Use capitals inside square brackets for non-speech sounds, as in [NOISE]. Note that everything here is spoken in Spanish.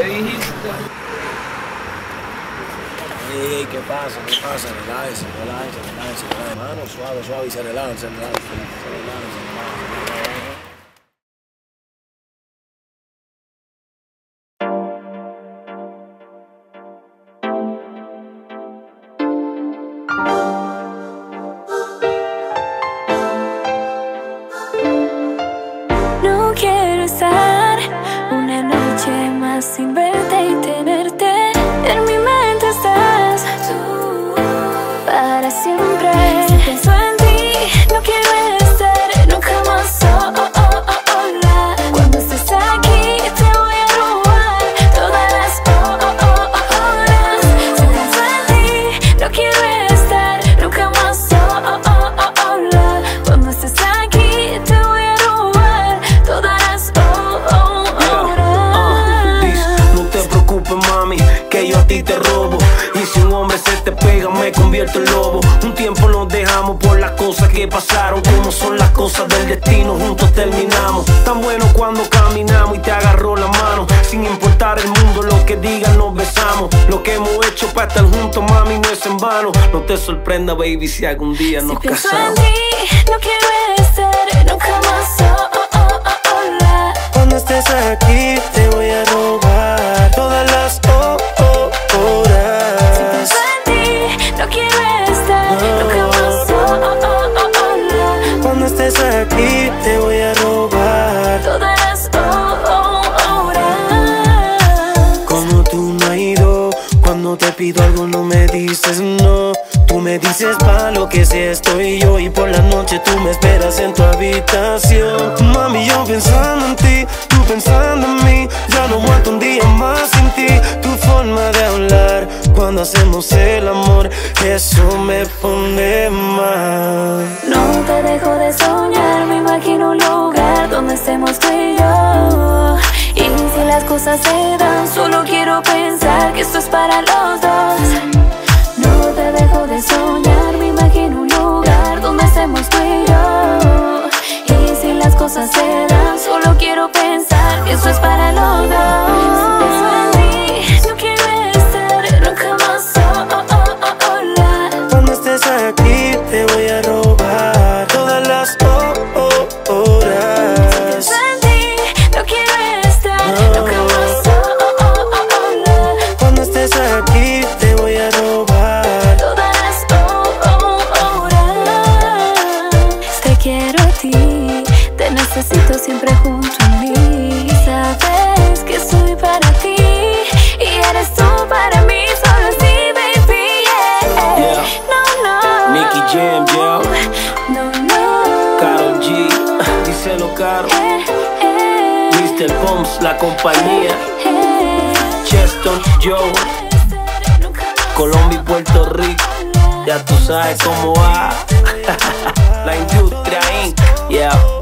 ¿Qué dijiste? Ey, ¿qué pasa? ¿Qué pasa? Relájense. Mano, suave, suave y se se se se relajan, se convierto en lobo. Un tiempo nos dejamos por las cosas que pasaron. Como son las cosas del destino, juntos terminamos. Tan bueno cuando caminamos y te agarró la mano. Sin importar el mundo, lo que digan, nos besamos. Lo que hemos hecho para estar juntos, mami, no es en vano. No te sorprenda, baby, si algún día Si nos pienso en casamos. ti, no quiero estar nunca más pido algo no me dices no. Tú me dices pa' lo que sea estoy yo y por la noche tú me esperas en tu habitación. Mami, yo pensando en ti, tú pensando en mí. Ya no aguanto un día más sin ti. Tu forma de hablar cuando hacemos el amor, eso me pone mal. No te dejo de soñar, me imagino un lugar donde estemos tú y yo. Y si las cosas se dan, solo quiero pensar esto es para los dos. Nicky Jam, yo. No, no. Karol G, [LAUGHS] díselo caro. Eh, eh, Mr. Pumps, la compañía. eh. Cheston, Joe, Colombia y Puerto Rico. Ya tú sabes cómo va. [LAUGHS] la industria Inc. Yeah.